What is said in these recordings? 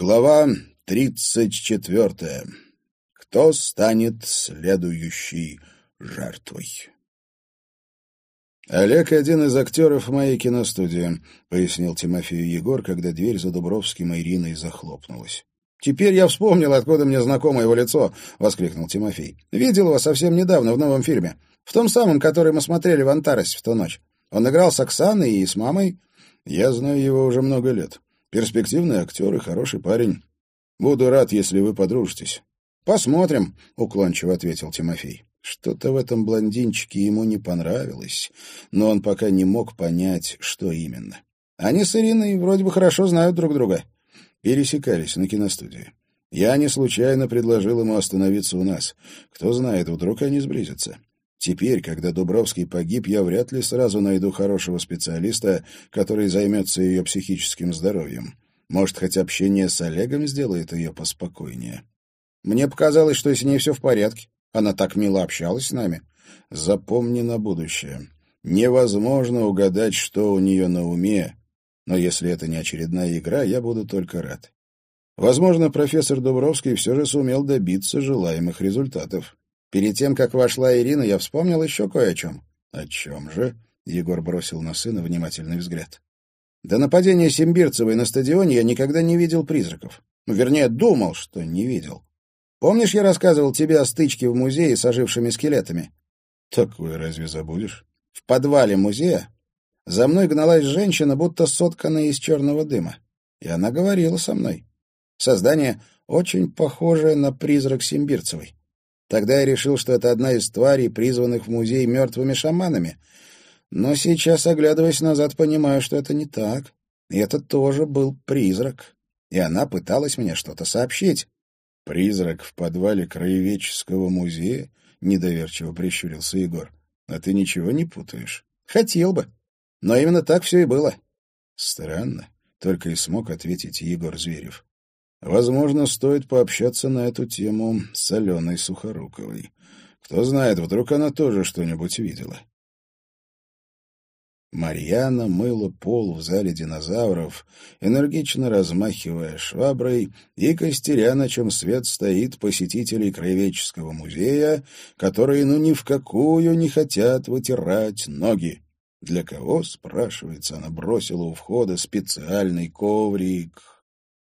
Глава тридцать четвертая. Кто станет следующей жертвой? «Олег — один из актеров моей киностудии», — пояснил Тимофею Егор, когда дверь за Дубровским и Ириной захлопнулась. «Теперь я вспомнил, откуда мне знакомо его лицо», — воскликнул Тимофей. «Видел его совсем недавно в новом фильме. В том самом, который мы смотрели в Антаросе в ту ночь. Он играл с Оксаной и с мамой. Я знаю его уже много лет. Перспективный актер и хороший парень. Буду рад, если вы подружитесь. Посмотрим, уклончиво ответил Тимофей. Что-то в этом блондинчике ему не понравилось, но он пока не мог понять, что именно. Они с Ириной вроде бы хорошо знают друг друга. Пересекались на киностудии. Я не случайно предложил ему остановиться у нас. Кто знает, вдруг они сблизятся. Теперь, когда Дубровский погиб, я вряд ли сразу найду хорошего специалиста, который займется ее психическим здоровьем. Может, хоть общение с Олегом сделает ее поспокойнее. Мне показалось, что с ней все в порядке. Она так мило общалась с нами. Запомни на будущее. Невозможно угадать, что у нее на уме, но если это не очередная игра, я буду только рад. Возможно, профессор Дубровский все же сумел добиться желаемых результатов. Перед тем, как вошла Ирина, я вспомнил еще кое о чем. — О чем же? — Егор бросил на сына внимательный взгляд. — До нападения Симбирцевой на стадионе я никогда не видел призраков. Ну, вернее, думал, что не видел. Помнишь, я рассказывал тебе о стычке в музее с ожившими скелетами? — Такое разве забудешь? В подвале музея за мной гналась женщина, будто сотканная из черного дыма. И она говорила со мной. Создание очень похожее на призрак Симбирцевой. Тогда я решил, что это одна из тварей, призванных в музей мертвыми шаманами. Но сейчас, оглядываясь назад, понимаю, что это не так. И это тоже был призрак. И она пыталась мне что-то сообщить. «Призрак в подвале краеведческого музея?» — недоверчиво прищурился Егор. «А ты ничего не путаешь?» «Хотел бы. Но именно так все и было». «Странно», — только и смог ответить Егор Зверев. Возможно, стоит пообщаться на эту тему с Аленой Сухоруковой. Кто знает, вдруг она тоже что-нибудь видела. Марьяна мыла пол в зале динозавров, энергично размахивая шваброй и костеря, на чем свет стоит посетителей краеведческого музея, которые ну ни в какую не хотят вытирать ноги. Для кого, спрашивается, она бросила у входа специальный коврик.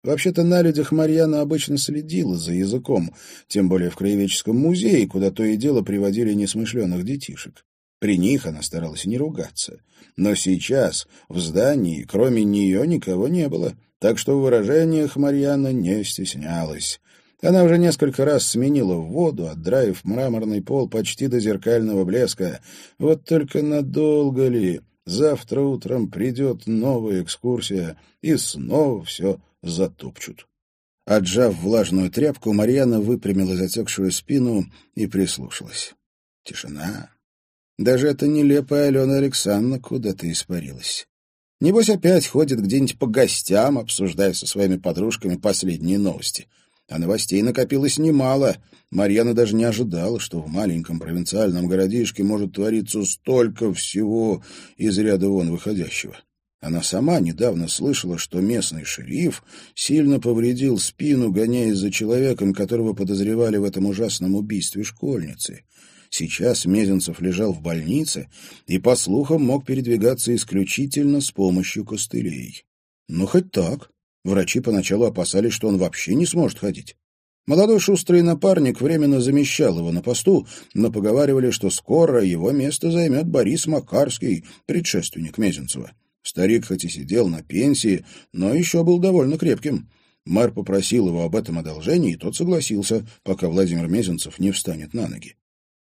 Вообще-то на людях Марьяна обычно следила за языком, тем более в краеведческом музее, куда то и дело приводили несмышленых детишек. При них она старалась не ругаться. Но сейчас в здании кроме нее никого не было, так что в выражениях Марьяна не стеснялась. Она уже несколько раз сменила воду, отдраив мраморный пол почти до зеркального блеска. Вот только надолго ли? Завтра утром придет новая экскурсия, и снова все затопчут. Отжав влажную тряпку, Марьяна выпрямила затекшую спину и прислушалась. Тишина. Даже эта нелепая Алена Александровна куда-то испарилась. Небось опять ходит где-нибудь по гостям, обсуждая со своими подружками последние новости. А новостей накопилось немало. Марьяна даже не ожидала, что в маленьком провинциальном городишке может твориться столько всего из ряда вон выходящего. Она сама недавно слышала, что местный шериф сильно повредил спину, гоняясь за человеком, которого подозревали в этом ужасном убийстве школьницы. Сейчас Мезенцев лежал в больнице и, по слухам, мог передвигаться исключительно с помощью костылей. Ну, хоть так. Врачи поначалу опасались, что он вообще не сможет ходить. Молодой шустрый напарник временно замещал его на посту, но поговаривали, что скоро его место займет Борис Макарский, предшественник Мезенцева. Старик хоть и сидел на пенсии, но еще был довольно крепким. Мэр попросил его об этом одолжении, и тот согласился, пока Владимир Мезенцев не встанет на ноги.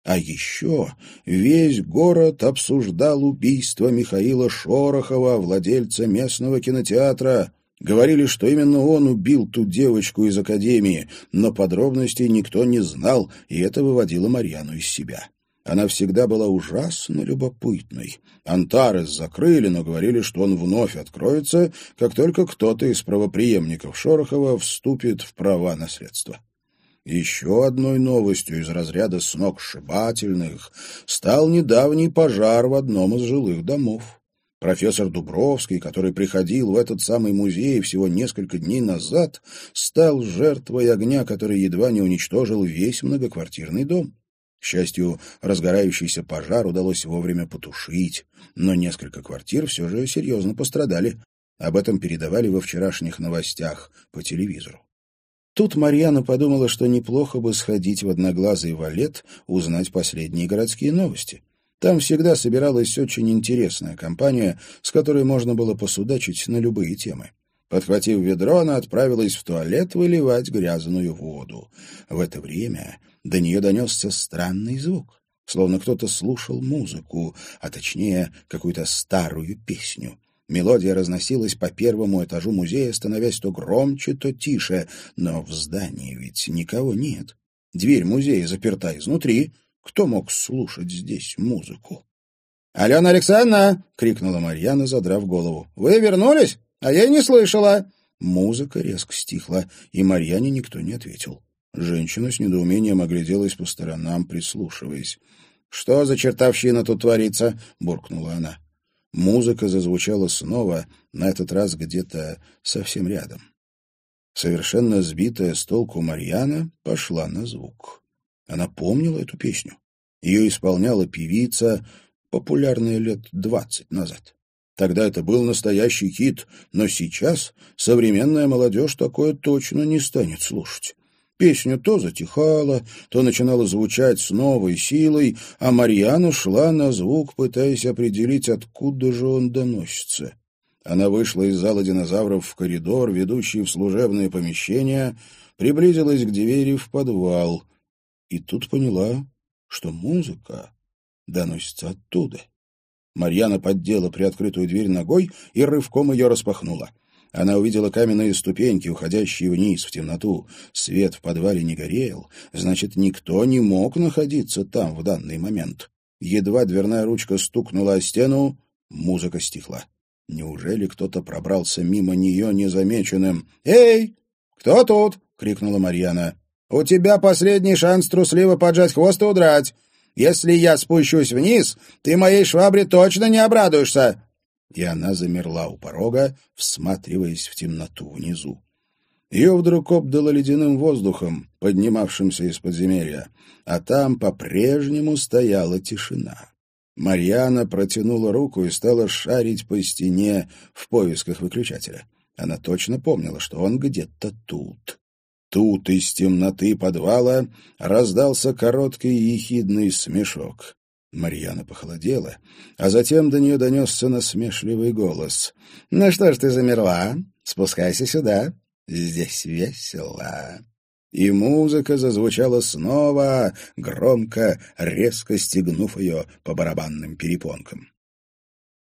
А еще весь город обсуждал убийство Михаила Шорохова, владельца местного кинотеатра. Говорили, что именно он убил ту девочку из академии, но подробностей никто не знал, и это выводило Марьяну из себя. Она всегда была ужасно любопытной. Антарес закрыли, но говорили, что он вновь откроется, как только кто-то из правоприемников Шорохова вступит в права наследства. Еще одной новостью из разряда сногсшибательных стал недавний пожар в одном из жилых домов. Профессор Дубровский, который приходил в этот самый музей всего несколько дней назад, стал жертвой огня, который едва не уничтожил весь многоквартирный дом. К счастью, разгорающийся пожар удалось вовремя потушить, но несколько квартир все же серьезно пострадали. Об этом передавали во вчерашних новостях по телевизору. Тут Марьяна подумала, что неплохо бы сходить в одноглазый валет, узнать последние городские новости. Там всегда собиралась очень интересная компания, с которой можно было посудачить на любые темы. Подхватив ведро, она отправилась в туалет выливать грязную воду. В это время до нее донесся странный звук, словно кто-то слушал музыку, а точнее какую-то старую песню. Мелодия разносилась по первому этажу музея, становясь то громче, то тише, но в здании ведь никого нет. Дверь музея заперта изнутри, кто мог слушать здесь музыку? «Алена Александровна!» — крикнула Марьяна, задрав голову. «Вы вернулись? А я не слышала!» Музыка резко стихла, и Марьяне никто не ответил. Женщина с недоумением огляделась по сторонам, прислушиваясь. «Что за чертовщина тут творится?» — буркнула она. Музыка зазвучала снова, на этот раз где-то совсем рядом. Совершенно сбитая с толку Марьяна пошла на звук. Она помнила эту песню. Ее исполняла певица, популярная лет двадцать назад. Тогда это был настоящий хит, но сейчас современная молодежь такое точно не станет слушать. Песня то затихала, то начинала звучать с новой силой, а Марьяна шла на звук, пытаясь определить, откуда же он доносится. Она вышла из зала динозавров в коридор, ведущий в служебное помещение, приблизилась к двери в подвал — и тут поняла, что музыка доносится оттуда. Марьяна поддела приоткрытую дверь ногой и рывком ее распахнула. Она увидела каменные ступеньки, уходящие вниз в темноту. Свет в подвале не горел, значит, никто не мог находиться там в данный момент. Едва дверная ручка стукнула о стену, музыка стихла. Неужели кто-то пробрался мимо нее незамеченным? «Эй, кто тут?» — крикнула Марьяна. У тебя последний шанс трусливо поджать хвост и удрать. Если я спущусь вниз, ты моей швабре точно не обрадуешься!» И она замерла у порога, всматриваясь в темноту внизу. Ее вдруг обдало ледяным воздухом, поднимавшимся из подземелья, а там по-прежнему стояла тишина. Марьяна протянула руку и стала шарить по стене в поисках выключателя. Она точно помнила, что он где-то тут. Тут из темноты подвала раздался короткий ехидный смешок. Марьяна похолодела, а затем до нее донесся насмешливый голос. «Ну что ж ты замерла? Спускайся сюда. Здесь весело». И музыка зазвучала снова, громко, резко стегнув ее по барабанным перепонкам.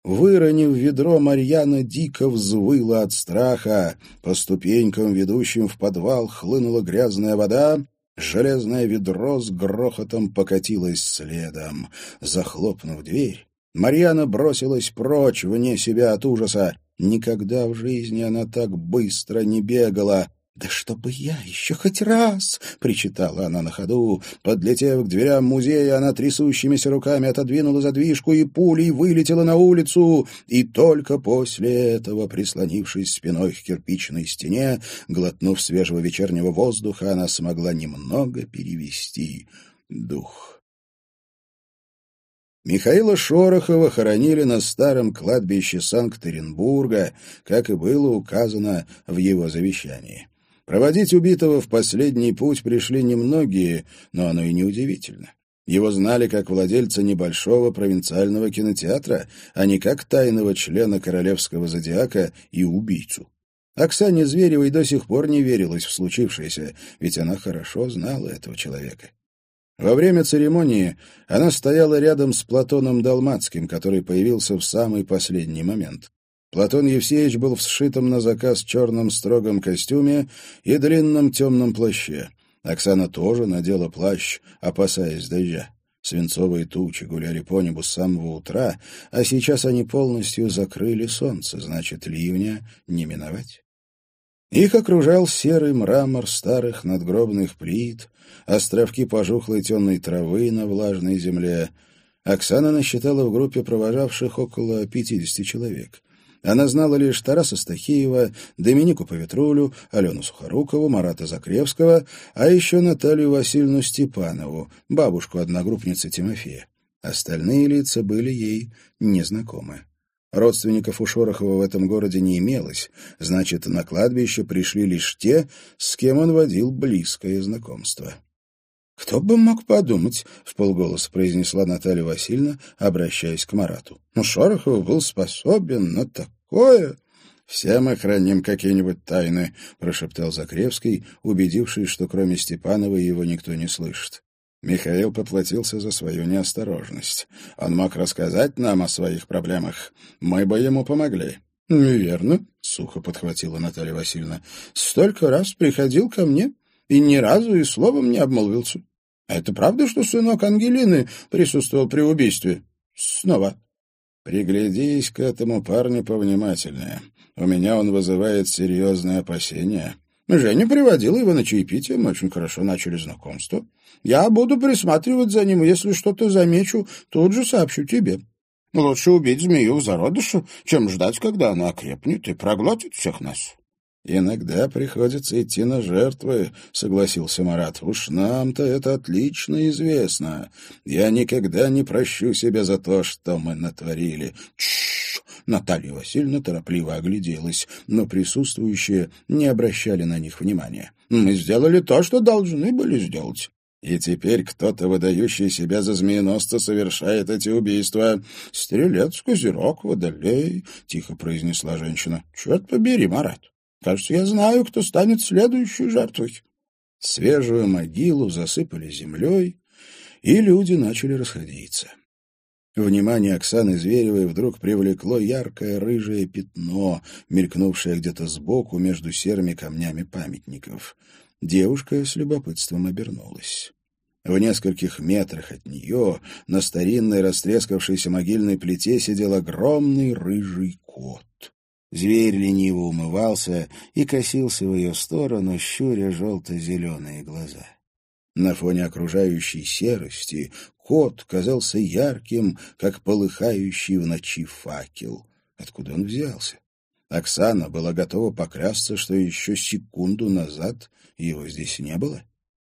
Выронив ведро, Марьяна дико взвыла от страха. По ступенькам, ведущим в подвал, хлынула грязная вода. Железное ведро с грохотом покатилось следом. Захлопнув дверь, Марьяна бросилась прочь, вне себя от ужаса. Никогда в жизни она так быстро не бегала. «Да чтобы я еще хоть раз!» — причитала она на ходу. Подлетев к дверям музея, она трясущимися руками отодвинула задвижку и пулей вылетела на улицу. И только после этого, прислонившись спиной к кирпичной стене, глотнув свежего вечернего воздуха, она смогла немного перевести дух. Михаила Шорохова хоронили на старом кладбище Санкт-Петербурга, как и было указано в его завещании. Проводить убитого в последний путь пришли немногие, но оно и неудивительно. Его знали как владельца небольшого провинциального кинотеатра, а не как тайного члена королевского зодиака и убийцу. Оксане Зверевой до сих пор не верилось в случившееся, ведь она хорошо знала этого человека. Во время церемонии она стояла рядом с Платоном Далмацким, который появился в самый последний момент. Платон Евсеевич был в сшитом на заказ черном строгом костюме и длинном темном плаще. Оксана тоже надела плащ, опасаясь дождя. Свинцовые тучи гуляли по небу с самого утра, а сейчас они полностью закрыли солнце, значит, ливня не миновать. Их окружал серый мрамор старых надгробных плит, островки пожухлой темной травы на влажной земле. Оксана насчитала в группе провожавших около 50 человек. Она знала лишь Тараса Стахиева, Доминику Поветрулю, Алену Сухорукову, Марата Закревского, а еще Наталью Васильевну Степанову, бабушку одногруппницы Тимофея. Остальные лица были ей незнакомы. Родственников у Шорохова в этом городе не имелось, значит, на кладбище пришли лишь те, с кем он водил близкое знакомство. «Кто бы мог подумать», — в полголоса произнесла Наталья Васильевна, обращаясь к Марату. «Ну, Шорохов был способен на такое...» «Все мы храним какие-нибудь тайны», — прошептал Закревский, убедившись, что кроме Степанова его никто не слышит. Михаил поплатился за свою неосторожность. Он мог рассказать нам о своих проблемах. Мы бы ему помогли. «Верно», — сухо подхватила Наталья Васильевна. «Столько раз приходил ко мне и ни разу и словом не обмолвился. А это правда, что сынок Ангелины присутствовал при убийстве? Снова. Приглядись к этому парню повнимательнее. У меня он вызывает серьезные опасения. Женя приводила его на чаепитие, мы очень хорошо начали знакомство. Я буду присматривать за ним, если что-то замечу, тут же сообщу тебе. Лучше убить змею в зародыше, чем ждать, когда она окрепнет и проглотит всех нас. «Иногда приходится идти на жертвы», — согласился Марат. «Уж нам-то это отлично известно. Я никогда не прощу себя за то, что мы натворили». «Тш-ш-ш!» Наталья Васильевна торопливо огляделась, но присутствующие не обращали на них внимания. «Мы сделали то, что должны были сделать». И теперь кто-то, выдающий себя за змееносца, совершает эти убийства. «Стрелец, козерог, водолей», — тихо произнесла женщина. «Черт побери, Марат, Кажется, я знаю, кто станет следующей жертвой. Свежую могилу засыпали землей, и люди начали расходиться. Внимание Оксаны Зверевой вдруг привлекло яркое рыжее пятно, мелькнувшее где-то сбоку между серыми камнями памятников. Девушка с любопытством обернулась. В нескольких метрах от нее на старинной растрескавшейся могильной плите сидел огромный рыжий кот. Зверь лениво умывался и косился в ее сторону, щуря желто-зеленые глаза. На фоне окружающей серости кот казался ярким, как полыхающий в ночи факел. Откуда он взялся? Оксана была готова поклясться, что еще секунду назад его здесь не было.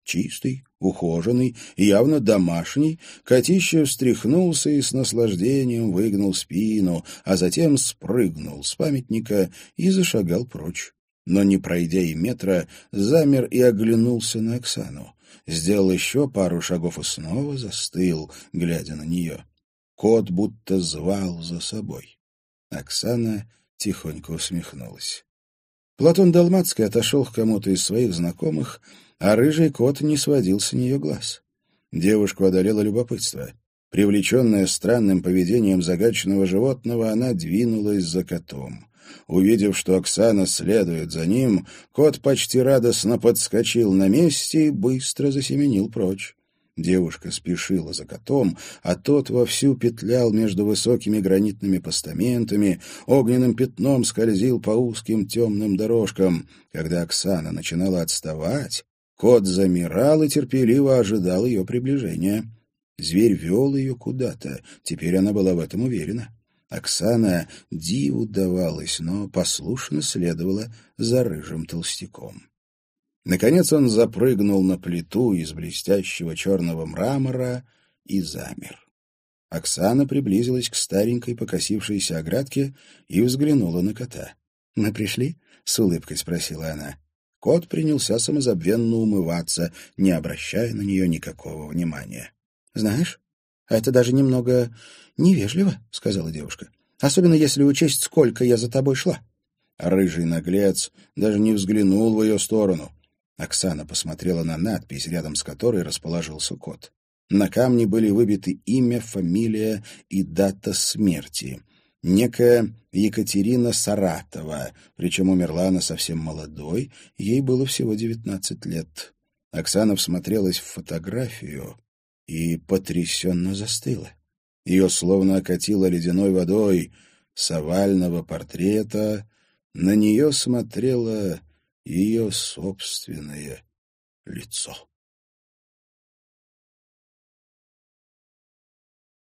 Чистый, ухоженный, явно домашний, Котищев встряхнулся и с наслаждением выгнул спину, а затем спрыгнул с памятника и зашагал прочь. Но, не пройдя и метра, замер и оглянулся на Оксану. Сделал еще пару шагов и снова застыл, глядя на нее. Кот будто звал за собой. Оксана тихонько усмехнулась. Платон Далмацкий отошел к кому-то из своих знакомых а рыжий кот не сводил с нее глаз. Девушку одолело любопытство. Привлеченная странным поведением загадочного животного, она двинулась за котом. Увидев, что Оксана следует за ним, кот почти радостно подскочил на месте и быстро засеменил прочь. Девушка спешила за котом, а тот вовсю петлял между высокими гранитными постаментами, огненным пятном скользил по узким темным дорожкам. Когда Оксана начинала отставать, Кот замирал и терпеливо ожидал ее приближения. Зверь вел ее куда-то, теперь она была в этом уверена. Оксана диву давалась, но послушно следовала за рыжим толстяком. Наконец он запрыгнул на плиту из блестящего черного мрамора и замер. Оксана приблизилась к старенькой покосившейся оградке и взглянула на кота. «Мы пришли?» — с улыбкой спросила она. Кот принялся самозабвенно умываться, не обращая на нее никакого внимания. — Знаешь, это даже немного невежливо, — сказала девушка. — Особенно если учесть, сколько я за тобой шла. Рыжий наглец даже не взглянул в ее сторону. Оксана посмотрела на надпись, рядом с которой расположился кот. На камне были выбиты имя, фамилия и дата смерти некая Екатерина Саратова, причем умерла она совсем молодой, ей было всего девятнадцать лет. Оксана всмотрелась в фотографию и потрясенно застыла. Ее словно окатило ледяной водой с овального портрета, на нее смотрело ее собственное лицо.